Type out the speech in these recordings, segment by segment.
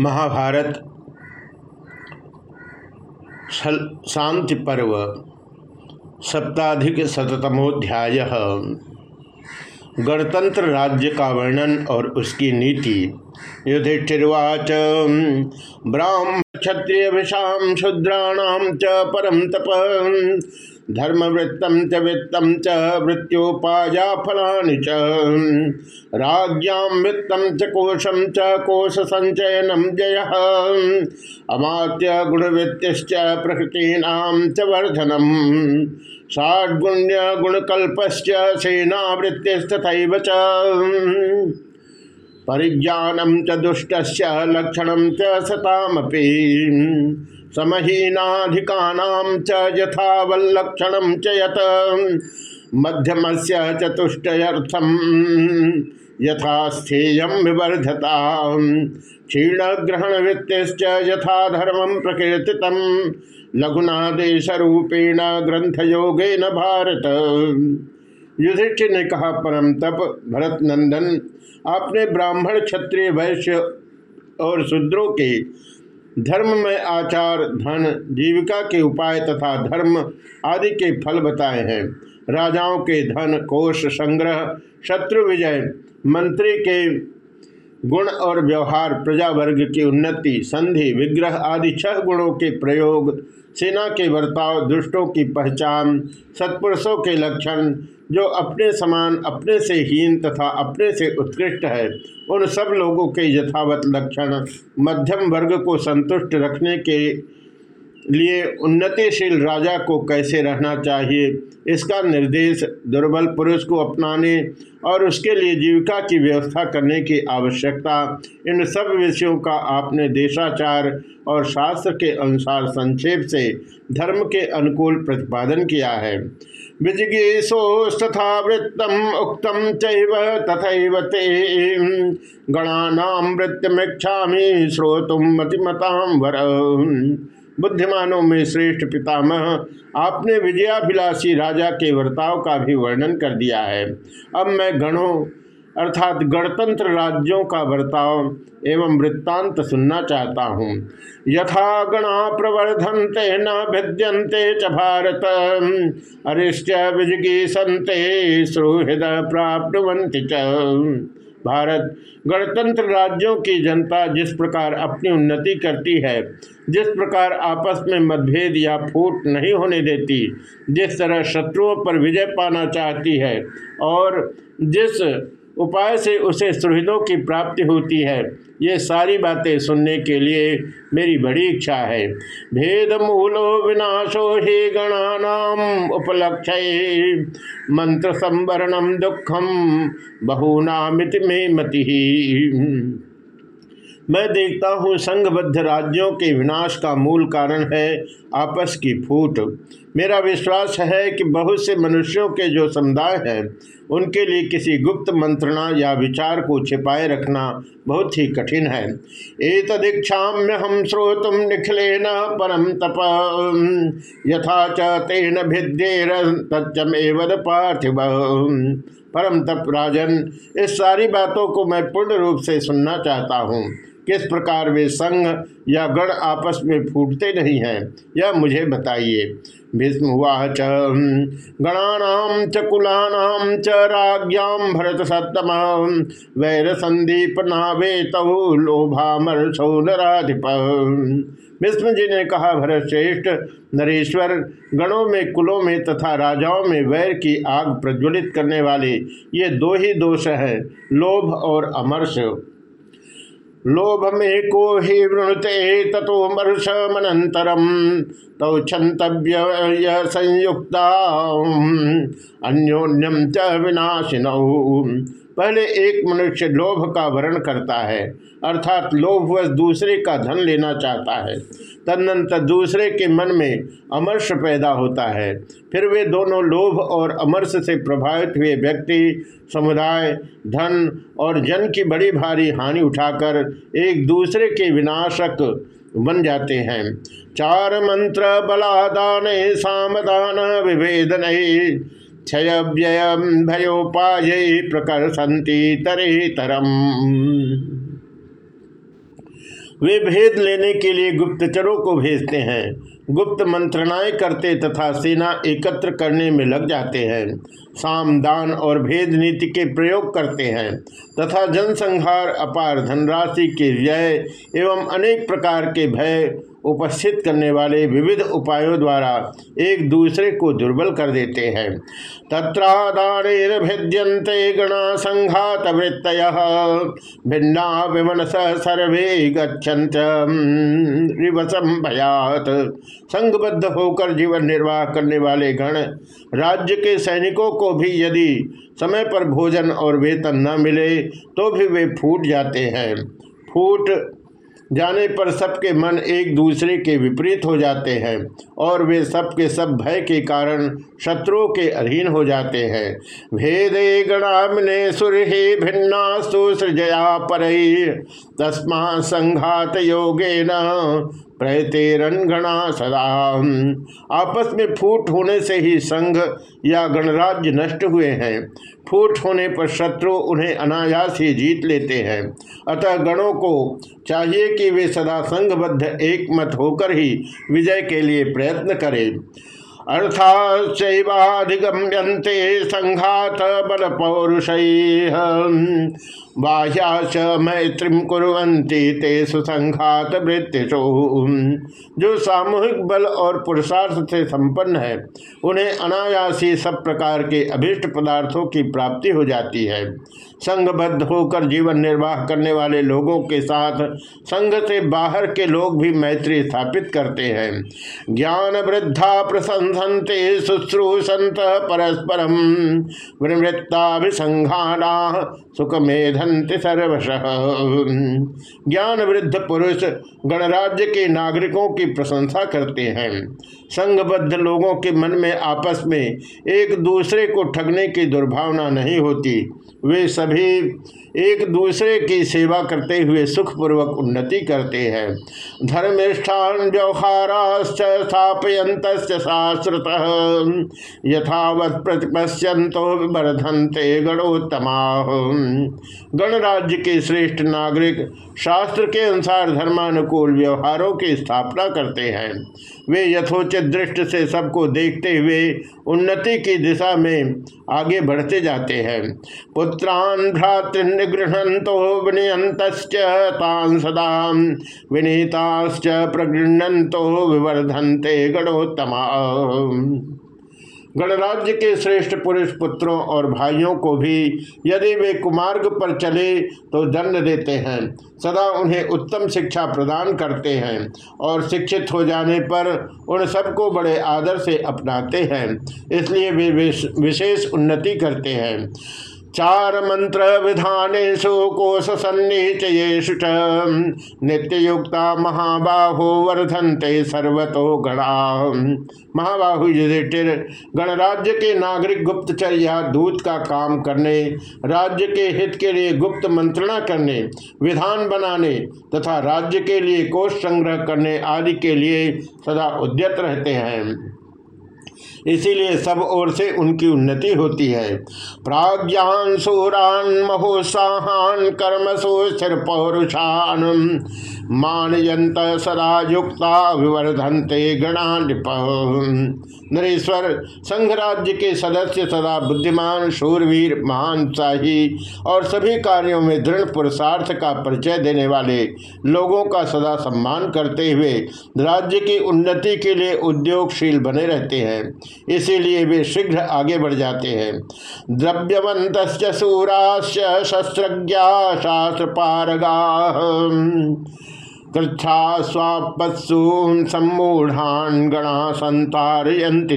महाभारत शांति पर्व सप्ताधिक शतमोध्याय गणतंत्र राज्य का वर्णन और उसकी नीति। युधिष्ठिर्वाच ब्राह्मण क्षत्रिय विषाम शूद्राणाम च परम तप। धर्मवृत्तम च वित्तम च वृत्योपाया फलानि च। च कोशम च कोश संचयनम जय अमात्य गुणवृत्तिश्च प्रकृतीनां च वर्धनम। षाड्गुण्य गुणकल्पश्च सेनावृत्तिस्तथैव च। परिज्ञानम च दुष्ट लक्षण च सतामपि। समहीनाधिकानां च च यत मध्यमस्य चतुष्टयर्थम यथा स्थेयम विवर्धता। क्षीणग्रहण वृत्तिश्च यथा धर्म प्रकीर्ति लघुना देश रूपेण ग्रंथ योगेन भारत। युधिष्ठिर ने कहा, परम तप भरत नंदन आपने ब्राह्मण क्षत्रिय वैश्य और शूद्रों के धर्म में आचार, धन, जीविका के उपाय तथा धर्म आदि के फल बताए हैं। राजाओं के धन, कोष, संग्रह, शत्रु विजय, मंत्री के गुण और व्यवहार प्रजा वर्ग की उन्नति, संधि, विग्रह आदि छह गुणों के प्रयोग, सेना के वर्ताव दुष्टों की पहचान, सत्पुरुषों के लक्षण जो अपने समान, अपने से हीन तथा अपने से उत्कृष्ट है, उन सब लोगों के यथावत लक्षण मध्यम वर्ग को संतुष्ट रखने के लिए उन्नतिशील राजा को कैसे रहना चाहिए, इसका निर्देश दुर्बल पुरुष को अपनाने और उसके लिए जीविका की व्यवस्था करने की आवश्यकता, इन सब विषयों का आपने देशाचार और शास्त्र के अनुसार संक्षेप से धर्म के अनुकूल प्रतिपादन किया है। विजिगीषोस्तथा वृत्तम उक्तम चैव ते। गणानाम वृत्तमेक्षा श्रोतुम मतिमताम वर। बुद्धिमानों में श्रेष्ठ पितामह, आपने विजयाभिलाषी राजा के वर्ताव का भी वर्णन कर दिया है। अब मैं गणों अर्थात गणतंत्र राज्यों का बर्ताव एवं वृत्तांत सुनना चाहता हूँ। यथा गणा प्रवर्धनते, न भिद्यंते च भारत। अरिष्ट विजगी संते, सुहृद प्राप्त भारत गणतंत्र राज्यों की जनता जिस प्रकार अपनी उन्नति करती है, जिस प्रकार आपस में मतभेद या फूट नहीं होने देती, जिस तरह शत्रुओं पर विजय पाना चाहती है, और जिस उपाय से उसे सुहृदों की प्राप्ति होती है। ये सारी बातें सुनने के लिए मेरी बड़ी इच्छा है। भेद मूलो विनाशो ही गणानाम उपलक्ष मंत्र संवरणम दुखम बहुनामित में मति। मैं देखता हूँ संघबद्ध राज्यों के विनाश का मूल कारण है आपस की फूट। मेरा विश्वास है कि बहुत से मनुष्यों के जो समुदाय हैं, उनके लिए किसी गुप्त मंत्रणा या विचार को छिपाए रखना बहुत ही कठिन है। एक तदीक्षाम्य हम श्रोतुम न परम तप। यथा च तेन भिद्येर तच्चमेवद पार्थिव। परम तप राजन, इस सारी बातों को मैं पूर्ण रूप से सुनना चाहता हूँ। किस प्रकार वे संघ या गण आपस में फूटते नहीं हैं, यह मुझे बताइए। भीष्मवाच गणानाम च कुलानाम च राज्ञाम भरत सत्तम वैर संदीप नावे तहु नराधिप। विष्णु जी ने कहा भरत श्रेष्ठ नरेश्वर, गणों में, कुलों में तथा राजाओं में वैर की आग प्रज्वलित करने वाले ये दो ही दोष हैं, लोभ और अमर्ष लोभ में को ही वृणुते तथो मर्ष मनंतरम तौ क्षंतव्य संयुक्ता अन्योन्यम च विनाशिन। पहले एक मनुष्य लोभ का वर्ण करता है, अर्थात लोभवश दूसरे का धन लेना चाहता है। तदनंतर दूसरे के मन में अमर्ष पैदा होता है। फिर वे दोनों लोभ और अमर्ष से प्रभावित हुए व्यक्ति, समुदाय, धन और जन की बड़ी भारी हानि उठाकर एक दूसरे के विनाशक बन जाते हैं। चार मंत्र बलादान, सामदान, विभेदन क्षय व्यय भयोपाय प्रकर्षंती तरे तरम वे भेद लेने के लिए गुप्तचरों को भेजते हैं। गुप्त मंत्रणाएँ करते तथा सेना एकत्र करने में लग जाते हैं। साम, दान और भेद नीति के प्रयोग करते हैं। तथा जनसंहार, अपार धनराशि के व्यय एवं अनेक प्रकार के भय उपस्थित करने वाले विविध उपायों द्वारा एक दूसरे को दुर्बल कर देते हैं। तत्रादारेर भिद्यंते गणा संघात वृत्त भिन्ना विमनस सर्वे गच्छन्त। भयात। संघबद्ध होकर जीवन निर्वाह करने वाले गण, राज्य के सैनिकों को भी यदि समय पर भोजन और वेतन न मिले तो भी वे फूट जाते हैं। फूट जाने पर सबके मन एक दूसरे के विपरीत हो जाते हैं और वे सबके सब भय के कारण शत्रुओं के अधीन हो जाते हैं। भेदे गणामने सुरहे भिन्ना सुसृजया पर तस्मा संघात योगे न प्रयतेरन सदा। आपस में फूट होने से ही संघ या गणराज्य नष्ट हुए हैं। फूट होने पर शत्रु उन्हें अनायास ही जीत लेते हैं। अतः गणों को चाहिए कि वे सदा संघबद्ध, एकमत होकर ही विजय के लिए प्रयत्न करें। अर्थाचैवाधिगम्यन्ते संघात बल पौरुष बाह्याच मैत्रीम कुरंती ते सुसंघात वृत्तिशो जो सामूहिक बल और पुरुषार्थ से संपन्न है, उन्हें अनायासी सब प्रकार के अभिष्ट पदार्थों की प्राप्ति हो जाती है। संघबद्ध होकर जीवन निर्वाह करने वाले लोगों के साथ संघ से बाहर के लोग भी मैत्री स्थापित करते हैं। ज्ञान वृद्धा प्रसंसनते शुश्रूषंत परस्परम। विनिवृत्ताभिसंघाना सुख मेधंत सर्वश। ज्ञान वृद्ध पुरुष गणराज्य के नागरिकों की प्रशंसा करते हैं। संघबद्ध लोगों के मन में आपस में एक दूसरे को ठगने की दुर्भावना नहीं होती। वे सभी एक दूसरे की सेवा करते हुए सुखपूर्वक उन्नति करते हैं। धर्मिष्ठान व्यवहाराश्च स्थापयंत शास्त्रत यथावत प्रतिपश्यंतो वर्धनते गणोत्तमा। गणराज्य के श्रेष्ठ नागरिक शास्त्र के अनुसार धर्मानुकूल व्यवहारों की स्थापना करते हैं। वे यथोचित दृष्टि से सबको देखते हुए उन्नति की दिशा में आगे बढ़ते जाते हैं। पुत्रान भ्रातृगृहतो विनयंत तान सदा विनीताश्च प्रगृहतो विवर्धनते गणोत्तमा। गणराज्य के श्रेष्ठ पुरुष पुत्रों और भाइयों को भी यदि वे कुमार्ग पर चले तो दंड देते हैं। सदा उन्हें उत्तम शिक्षा प्रदान करते हैं और शिक्षित हो जाने पर उन सबको बड़े आदर से अपनाते हैं। इसलिए वे विशेष उन्नति करते हैं। चार मंत्र विधानेशु कोश सन्निचयेशु नित्य युक्ता महाबाहो वर्धनते सर्वतो गणा। महाबाहु युधिष्ठिर, गणराज्य के नागरिक गुप्तचर गुप्तचर्या दूत का काम करने, राज्य के हित के लिए गुप्त मंत्रणा करने, विधान बनाने तथा राज्य के लिए कोष संग्रह करने आदि के लिए सदा उद्यत रहते हैं। इसीलिए सब ओर से उनकी उन्नति होती है। प्राज्ञान सूरान महोत्साहान कर्म स्थिर पौरुषान। मानयंत सदा युक्ता विवर्धनते गणा नरेश्वर संघ राज्य के सदस्य, सदा बुद्धिमान, शूरवीर, महान शाही और सभी कार्यों में दृढ़ पुरुषार्थ का परिचय देने वाले लोगों का सदा सम्मान करते हुए राज्य की उन्नति के लिए उद्योगशील बने रहते हैं। इसीलिए वे शीघ्र आगे बढ़ जाते हैं। द्रव्यवंत सूराश्च शस्त्रज्ञा शास्त्र पारगा कृच्छा स्वापत्सु सम्मूढ़ान गणा संतारयंति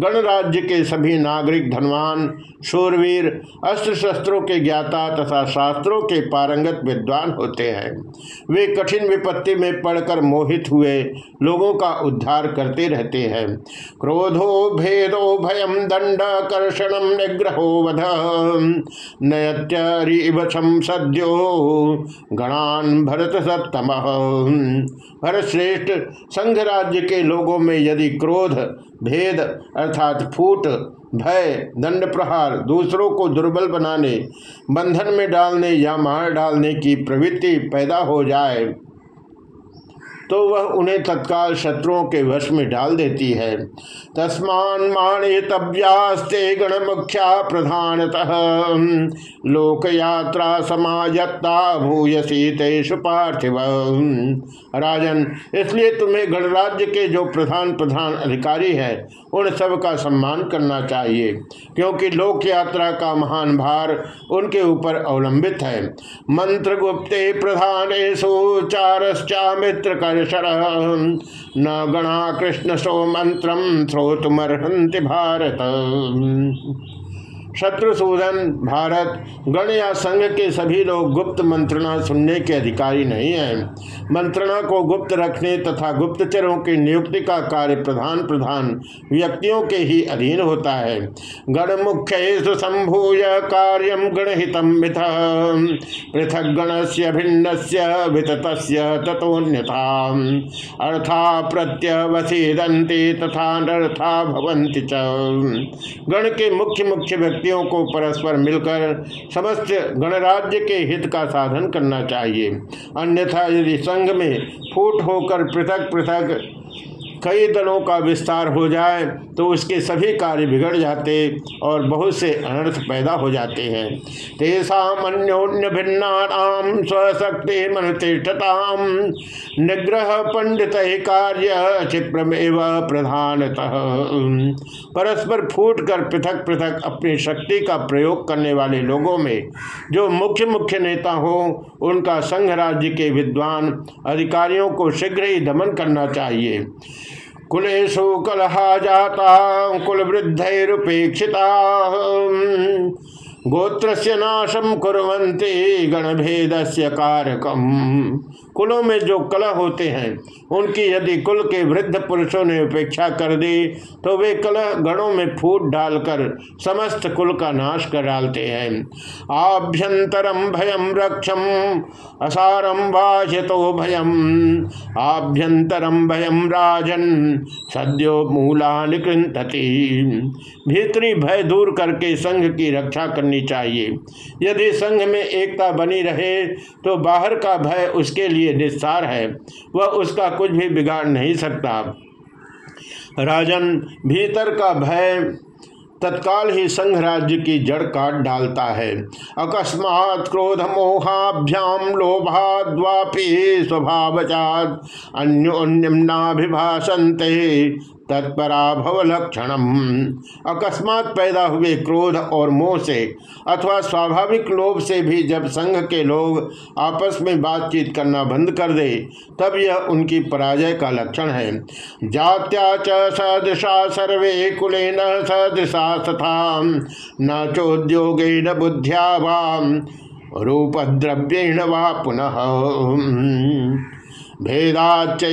गणराज्य के सभी नागरिक धनवान, शूरवीर अस्त्र शस्त्रों के ज्ञाता तथा शास्त्रों के पारंगत विद्वान होते हैं। वे कठिन विपत्ति में पड़कर मोहित हुए लोगों का उद्धार करते रहते हैं। क्रोधो, भेदो भयम दंड कर्षणम निग्रहो, वध। नयत्यरिवशम सद्यो गणान भरत सतम श्रेष्ठ संघ राज्य के लोगों में यदि क्रोध, भेद अर्थात फूट, भय, दंड प्रहार दूसरों को दुर्बल बनाने, बंधन में डालने या मार डालने की प्रवृत्ति पैदा हो जाए तो वह उन्हें तत्काल शत्रुओं के वश में डाल देती है। तस्मान माणे तब्यास्ते गण मुख्या प्रधानतः। लोक यात्रा समाजत्ता भूयसी तेषु पार्थिव। राजन, इसलिए तुम्हें गणराज्य के जो प्रधान प्रधान अधिकारी है, उन सब का सम्मान करना चाहिए, क्योंकि लोक यात्रा का महान भार उनके ऊपर अवलंबित है। मंत्र गुप्ते प्रधान चारश्चा मित्र कर्षण न गणा कृष्ण सो मंत्र श्रोतमर्हंति भारत। शत्रुसूदन भारत, गण या संघ के सभी लोग गुप्त मंत्रणा सुनने के अधिकारी नहीं हैं। मंत्रणा को गुप्त रखने तथा गुप्तचरों की नियुक्ति का कार्य प्रधान प्रधान व्यक्तियों के ही अधीन होता है। गण मुख्य संभूय कार्य गणहित पृथक गण से भिन्न से वितत तथोन्यथा अर्थात प्रत्यवसीदंती तथा नर्था भवंती गण के मुख्य मुख्य व्यक्तियों को परस्पर मिलकर समस्त गणराज्य के हित का साधन करना चाहिए। अन्यथा यदि संघ में फूट होकर पृथक पृथक कई दलों का विस्तार हो जाए तो उसके सभी कार्य बिगड़ जाते और बहुत से अनर्थ पैदा हो जाते हैं। तेषा अन्योन्य भिन्नाम स्वशक्ति मनतिष्ठताम निग्रह पंडित कार्य क्षिप्रमेव प्रधानतः। परस्पर फूट कर पृथक पृथक अपनी शक्ति का प्रयोग करने वाले लोगों में जो मुख्य मुख्य नेता हो, उनका संघ राज्य के विद्वान अधिकारियों को शीघ्र ही दमन करना चाहिए। कुलेशु कलहा जाता कुल वृद्धरुपेक्षिता गोत्र से नाशम कुरंते गणभेद से कारकम। कुलों में जो कलह होते हैं, उनकी यदि कुल के वृद्ध पुरुषों ने उपेक्षा कर दी तो वे कलह गणों में फूट डालकर समस्त कुल का नाश कर डालते हैं। आभ्यंतरम भयम रक्षम असारम वाजतो भयम आभ्यंतरम भयम राजन, सद्यो मूला भीतरी भय दूर करके संघ की रक्षा करनी चाहिए। यदि संघ में एकता बनी रहे तो बाहर का भय उसके लिए निस्सार है, वह उसका कुछ भी बिगाड़ नहीं सकता। राजन भीतर का भय तत्काल ही संघ राज्य की जड़ काट डालता है। अकस्मात क्रोध मोहाभ्याम लोभाद्वापी स्वभावचात अन्योन्यमनाभिभाषंते तत्पराभव लक्षण अकस्मात पैदा हुए क्रोध और मोह से अथवा स्वाभाविक लोभ से भी जब संघ के लोग आपस में बातचीत करना बंद कर दे, तब यह उनकी पराजय का लक्षण है। जात्या च सदृशा सर्वे कुले न सदृशा तथा न चोद्योगे न बुद्ध्या रूपद्रव्येण वा पुनः। भेदाच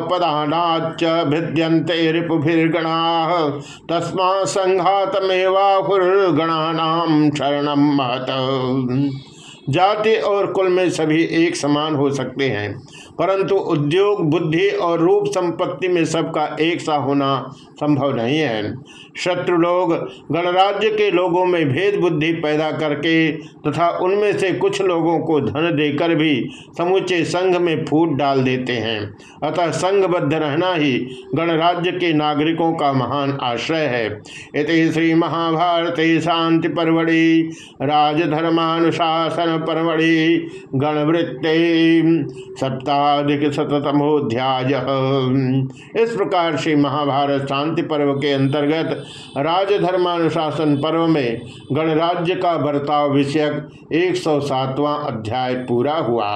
पदानाच भिद्यंते रिपुभिर्गणा। तस्मा संघातमेवाहुर्गणानाम शरण महत। जाति और कुल में सभी एक समान हो सकते हैं। परंतु उद्योग, बुद्धि और रूप संपत्ति में सबका एक सा होना संभव नहीं है। शत्रु लोग गणराज्य के लोगों में भेद बुद्धि पैदा करके तथा उनमें से कुछ लोगों को धन देकर भी समूचे संघ में फूट डाल देते हैं। अतः संघबद्ध रहना ही गणराज्य के नागरिकों का महान आश्रय है। इस श्री महाभारत शांति परवड़ी, राजधर्मानुशासन परवड़ी गणवृत्ते सप्ताधिक शतमोध्याय इस प्रकार श्री महाभारत शांति पर्व के अंतर्गत राजधर्मानुशासन पर्व में गणराज्य का बर्ताव विषयक एक सौ अध्याय पूरा हुआ।